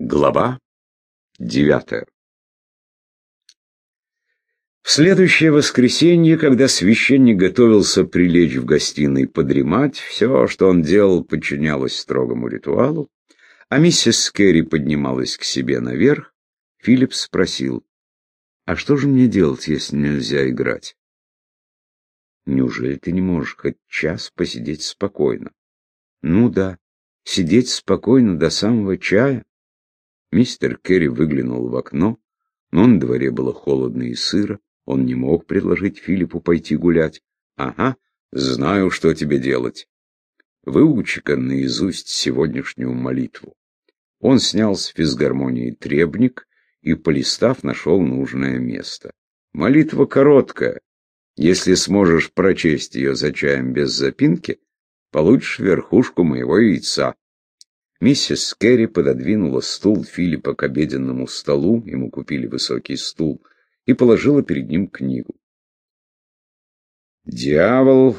Глава девятая В следующее воскресенье, когда священник готовился прилечь в гостиной подремать, все, что он делал, подчинялось строгому ритуалу, а миссис Керри поднималась к себе наверх, Филипп спросил, «А что же мне делать, если нельзя играть?» «Неужели ты не можешь хоть час посидеть спокойно?» «Ну да, сидеть спокойно до самого чая». Мистер Керри выглянул в окно, но на дворе было холодно и сыро, он не мог предложить Филиппу пойти гулять. «Ага, знаю, что тебе делать. Выучи-ка наизусть сегодняшнюю молитву». Он снял с физгармонии требник и, полистав, нашел нужное место. Молитва короткая. Если сможешь прочесть ее за чаем без запинки, получишь верхушку моего яйца. Миссис Керри пододвинула стул Филиппа к обеденному столу, ему купили высокий стул, и положила перед ним книгу. «Дьявол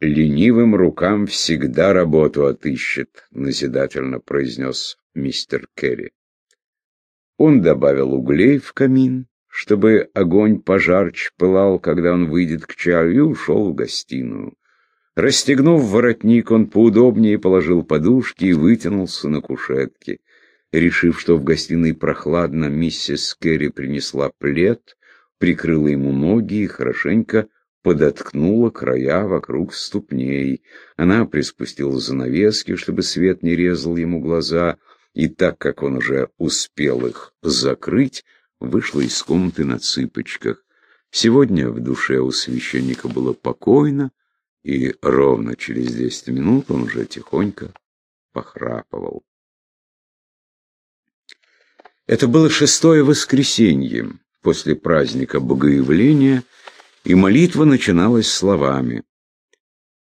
ленивым рукам всегда работу отыщет», — назидательно произнес мистер Керри. Он добавил углей в камин, чтобы огонь пожарче пылал, когда он выйдет к чаю, и ушел в гостиную. Расстегнув воротник, он поудобнее положил подушки и вытянулся на кушетке. Решив, что в гостиной прохладно, миссис Керри принесла плед, прикрыла ему ноги и хорошенько подоткнула края вокруг ступней. Она приспустила занавески, чтобы свет не резал ему глаза, и так как он уже успел их закрыть, вышла из комнаты на цыпочках. Сегодня в душе у священника было покойно, и ровно через десять минут он уже тихонько похрапывал. Это было шестое воскресенье после праздника Богоявления, и молитва начиналась словами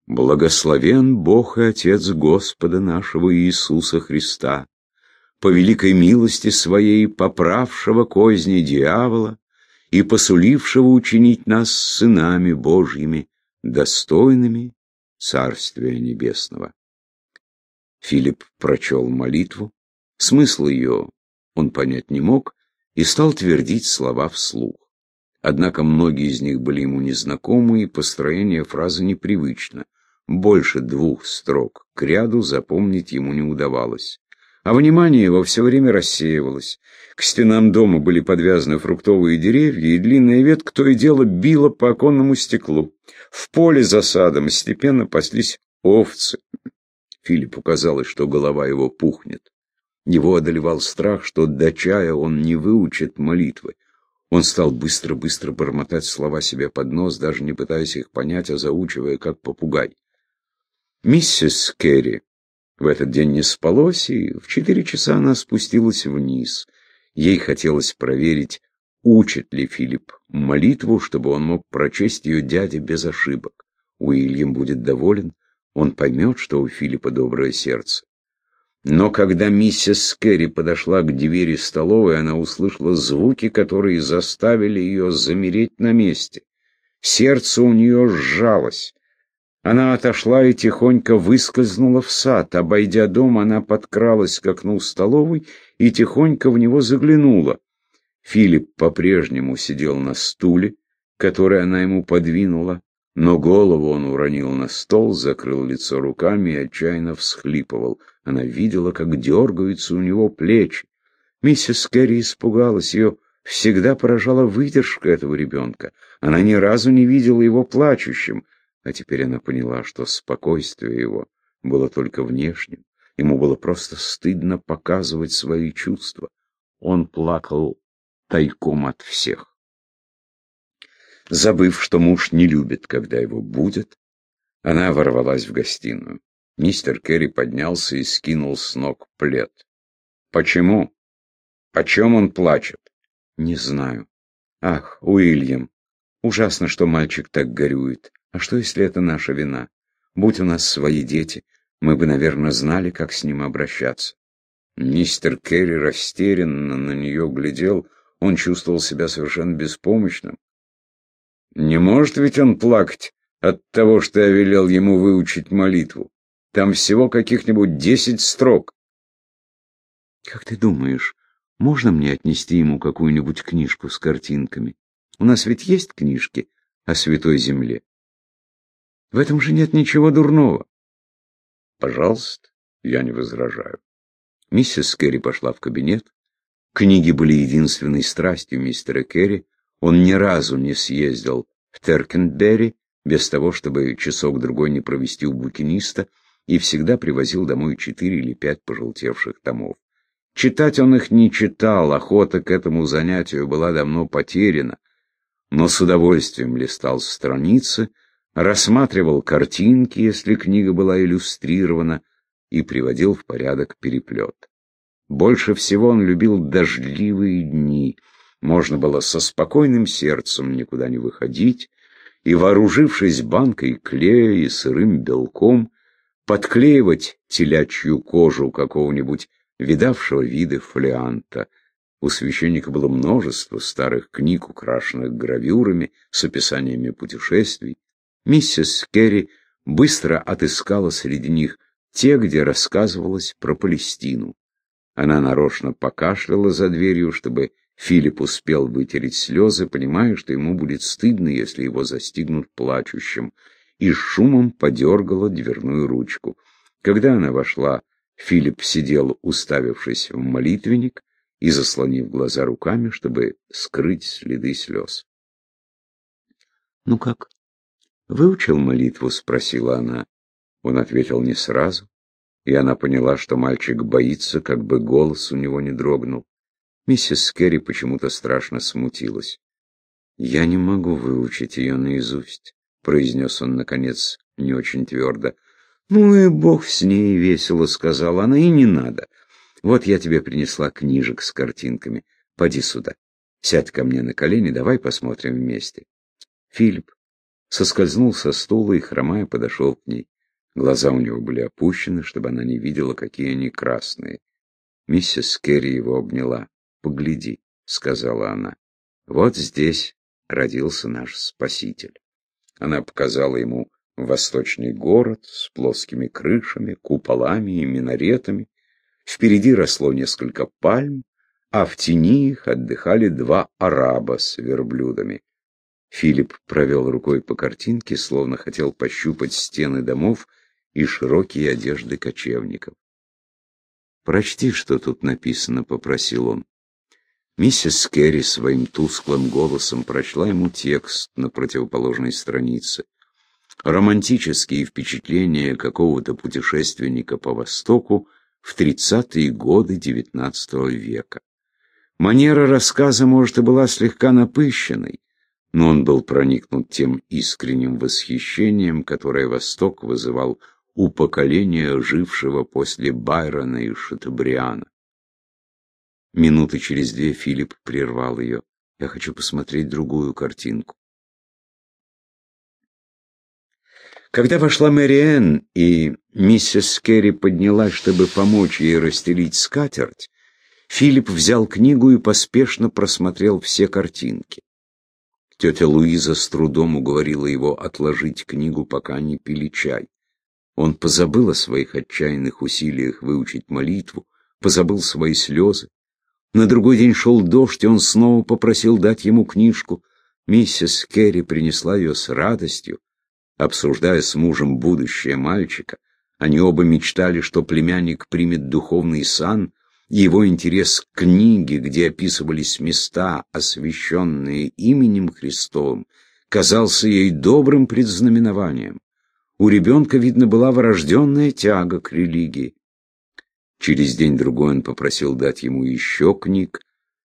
«Благословен Бог и Отец Господа нашего Иисуса Христа, по великой милости Своей поправшего козни дьявола и посулившего учинить нас сынами Божьими, достойными Царствия Небесного. Филипп прочел молитву, смысл ее он понять не мог и стал твердить слова вслух. Однако многие из них были ему незнакомы, и построение фразы непривычно. Больше двух строк к ряду запомнить ему не удавалось. А внимание его все время рассеивалось. К стенам дома были подвязаны фруктовые деревья, и длинная ветка то и дело била по оконному стеклу. В поле за садом степенно паслись овцы. Филиппу казалось, что голова его пухнет. Его одолевал страх, что до чая он не выучит молитвы. Он стал быстро-быстро бормотать слова себе под нос, даже не пытаясь их понять, а заучивая, как попугай. Миссис Керри в этот день не спалось, и в четыре часа она спустилась вниз. Ей хотелось проверить, учит ли Филипп молитву, чтобы он мог прочесть ее дяде без ошибок. Уильям будет доволен, он поймет, что у Филиппа доброе сердце. Но когда миссис Керри подошла к двери столовой, она услышала звуки, которые заставили ее замереть на месте. Сердце у нее сжалось. Она отошла и тихонько выскользнула в сад. Обойдя дом, она подкралась к окну столовой и тихонько в него заглянула. Филипп по-прежнему сидел на стуле, который она ему подвинула, но голову он уронил на стол, закрыл лицо руками и отчаянно всхлипывал. Она видела, как дергаются у него плечи. Миссис Керри испугалась, ее всегда поражала выдержка этого ребенка. Она ни разу не видела его плачущим. А теперь она поняла, что спокойствие его было только внешним. Ему было просто стыдно показывать свои чувства. Он плакал тайком от всех. Забыв, что муж не любит, когда его будет, она ворвалась в гостиную. Мистер Керри поднялся и скинул с ног плед. «Почему? Почем он плачет?» «Не знаю. Ах, Уильям, ужасно, что мальчик так горюет. А что, если это наша вина? Будь у нас свои дети, мы бы, наверное, знали, как с ним обращаться. Мистер Керри растерянно на нее глядел, он чувствовал себя совершенно беспомощным. Не может ведь он плакать от того, что я велел ему выучить молитву. Там всего каких-нибудь десять строк. Как ты думаешь, можно мне отнести ему какую-нибудь книжку с картинками? У нас ведь есть книжки о Святой Земле. В этом же нет ничего дурного. Пожалуйста, я не возражаю. Миссис Керри пошла в кабинет. Книги были единственной страстью мистера Керри. Он ни разу не съездил в Теркенберри без того, чтобы часок-другой не провести у букиниста, и всегда привозил домой четыре или пять пожелтевших томов. Читать он их не читал, охота к этому занятию была давно потеряна, но с удовольствием листал страницы, рассматривал картинки, если книга была иллюстрирована, и приводил в порядок переплет. Больше всего он любил дождливые дни. Можно было со спокойным сердцем никуда не выходить, и, вооружившись банкой клея и сырым белком, подклеивать телячью кожу какого-нибудь видавшего виды фолианта. У священника было множество старых книг, украшенных гравюрами с описаниями путешествий. Миссис Керри быстро отыскала среди них те, где рассказывалось про Палестину. Она нарочно покашляла за дверью, чтобы Филипп успел вытереть слезы, понимая, что ему будет стыдно, если его застигнут плачущим, и шумом подергала дверную ручку. Когда она вошла, Филипп сидел, уставившись в молитвенник и заслонив глаза руками, чтобы скрыть следы слез. «Ну как, выучил молитву?» — спросила она. Он ответил не сразу, и она поняла, что мальчик боится, как бы голос у него не дрогнул. Миссис Керри почему-то страшно смутилась. «Я не могу выучить ее наизусть», — произнес он, наконец, не очень твердо. «Ну и бог с ней весело», — сказала она, — «и не надо. Вот я тебе принесла книжек с картинками. Поди сюда. Сядь ко мне на колени, давай посмотрим вместе». Филипп соскользнул со стула и, хромая, подошел к ней. Глаза у него были опущены, чтобы она не видела, какие они красные. Миссис Керри его обняла. «Погляди», — сказала она. «Вот здесь родился наш Спаситель». Она показала ему Восточный город с плоскими крышами, куполами и минаретами. Впереди росло несколько пальм, а в тени их отдыхали два араба с верблюдами. Филипп провел рукой по картинке, словно хотел пощупать стены домов и широкие одежды кочевников. «Прочти, что тут написано», — попросил он. Миссис Керри своим тусклым голосом прочла ему текст на противоположной странице романтические впечатления какого-то путешественника по Востоку в 30-е годы XIX века. Манера рассказа, может, и была слегка напыщенной, но он был проникнут тем искренним восхищением, которое Восток вызывал у поколения, жившего после Байрона и Шатабриана. Минуты через две Филипп прервал ее. «Я хочу посмотреть другую картинку». Когда вошла Мэриэн, и миссис Керри поднялась, чтобы помочь ей расстелить скатерть, Филипп взял книгу и поспешно просмотрел все картинки. Тетя Луиза с трудом уговорила его отложить книгу, пока они пили чай. Он позабыл о своих отчаянных усилиях выучить молитву, позабыл свои слезы. На другой день шел дождь, и он снова попросил дать ему книжку. Миссис Керри принесла ее с радостью, Обсуждая с мужем будущее мальчика, они оба мечтали, что племянник примет духовный сан, его интерес к книге, где описывались места, освященные именем Христовым, казался ей добрым предзнаменованием. У ребенка, видно, была врожденная тяга к религии. Через день-другой он попросил дать ему еще книг.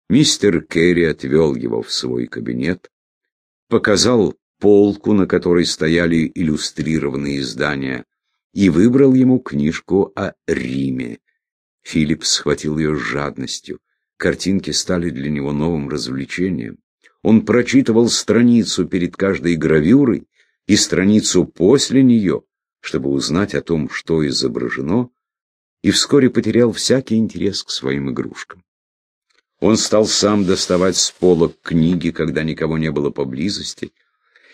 Мистер Керри отвел его в свой кабинет, показал полку, на которой стояли иллюстрированные издания, и выбрал ему книжку о Риме. Филипп схватил ее с жадностью. Картинки стали для него новым развлечением. Он прочитывал страницу перед каждой гравюрой и страницу после нее, чтобы узнать о том, что изображено, и вскоре потерял всякий интерес к своим игрушкам. Он стал сам доставать с полок книги, когда никого не было поблизости,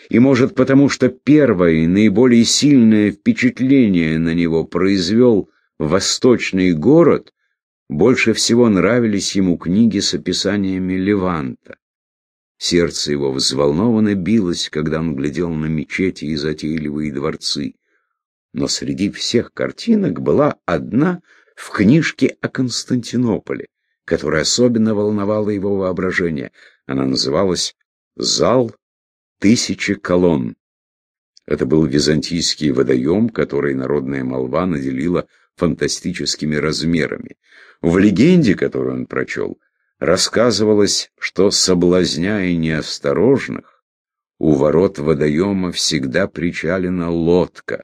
и, может, потому что первое и наиболее сильное впечатление на него произвел восточный город, Больше всего нравились ему книги с описаниями Леванта. Сердце его взволнованно билось, когда он глядел на мечети и затейливые дворцы. Но среди всех картинок была одна в книжке о Константинополе, которая особенно волновала его воображение. Она называлась «Зал тысячи колонн». Это был византийский водоем, который народная молва наделила фантастическими размерами. В легенде, которую он прочел, рассказывалось, что, соблазняя неосторожных, у ворот водоема всегда причалена лодка,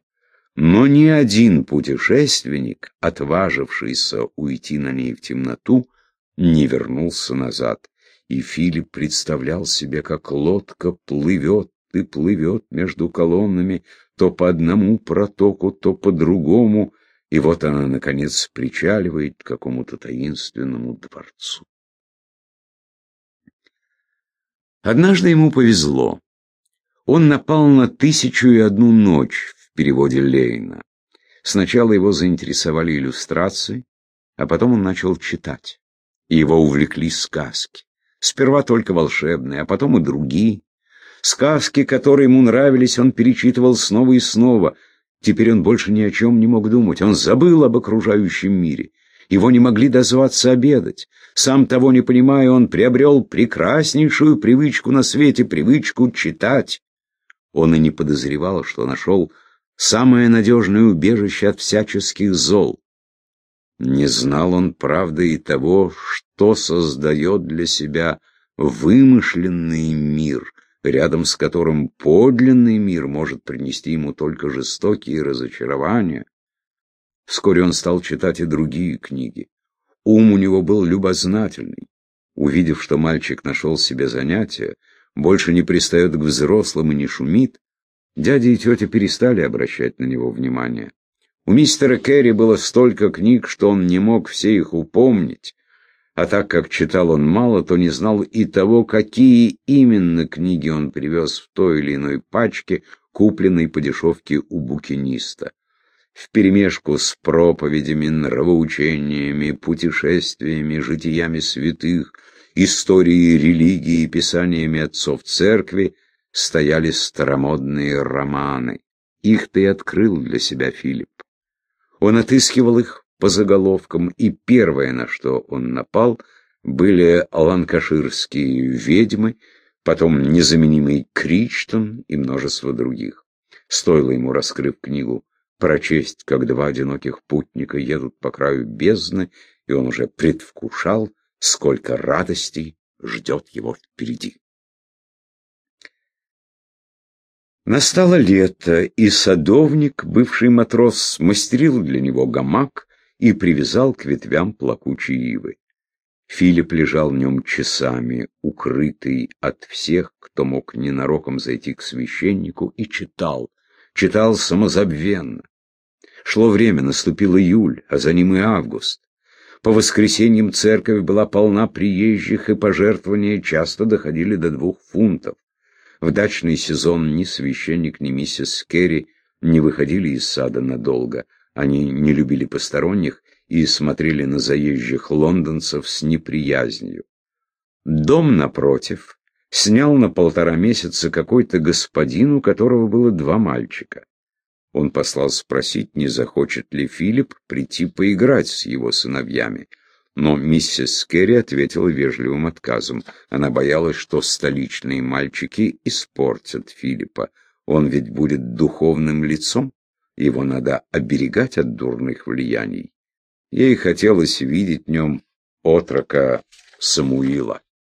но ни один путешественник, отважившийся уйти на ней в темноту, не вернулся назад. И Филипп представлял себе, как лодка плывет и плывет между колоннами, то по одному протоку, то по другому, и вот она, наконец, причаливает к какому-то таинственному дворцу. Однажды ему повезло. Он напал на «Тысячу и одну ночь» в переводе Лейна. Сначала его заинтересовали иллюстрации, а потом он начал читать. И его увлекли сказки. Сперва только волшебные, а потом и другие. Сказки, которые ему нравились, он перечитывал снова и снова. Теперь он больше ни о чем не мог думать. Он забыл об окружающем мире. Его не могли дозваться обедать. Сам того не понимая, он приобрел прекраснейшую привычку на свете, привычку читать. Он и не подозревал, что нашел самое надежное убежище от всяческих зол. Не знал он, правда, и того, что создает для себя вымышленный мир, рядом с которым подлинный мир может принести ему только жестокие разочарования. Вскоре он стал читать и другие книги. Ум у него был любознательный. Увидев, что мальчик нашел себе занятие, больше не пристает к взрослым и не шумит, дядя и тетя перестали обращать на него внимание. У мистера Керри было столько книг, что он не мог все их упомнить, а так как читал он мало, то не знал и того, какие именно книги он привез в той или иной пачке, купленной по дешевке у букиниста. Вперемешку с проповедями, нравоучениями, путешествиями, житиями святых, историей религии и писаниями отцов церкви стояли старомодные романы. Их-то и открыл для себя Филипп. Он отыскивал их по заголовкам, и первое, на что он напал, были ланкаширские ведьмы, потом незаменимый Кричтон и множество других. Стоило ему, раскрыв книгу, прочесть, как два одиноких путника едут по краю бездны, и он уже предвкушал, сколько радостей ждет его впереди. Настало лето, и садовник, бывший матрос, смастерил для него гамак и привязал к ветвям плакучей ивы. Филипп лежал в нем часами, укрытый от всех, кто мог ненароком зайти к священнику, и читал, читал самозабвенно. Шло время, наступил июль, а за ним и август. По воскресеньям церковь была полна приезжих, и пожертвования часто доходили до двух фунтов. В дачный сезон ни священник, ни миссис Керри не выходили из сада надолго. Они не любили посторонних и смотрели на заезжих лондонцев с неприязнью. Дом, напротив, снял на полтора месяца какой-то господин, у которого было два мальчика. Он послал спросить, не захочет ли Филипп прийти поиграть с его сыновьями. Но миссис Керри ответила вежливым отказом. Она боялась, что столичные мальчики испортят Филиппа. Он ведь будет духовным лицом. Его надо оберегать от дурных влияний. Ей хотелось видеть в нем отрока Самуила.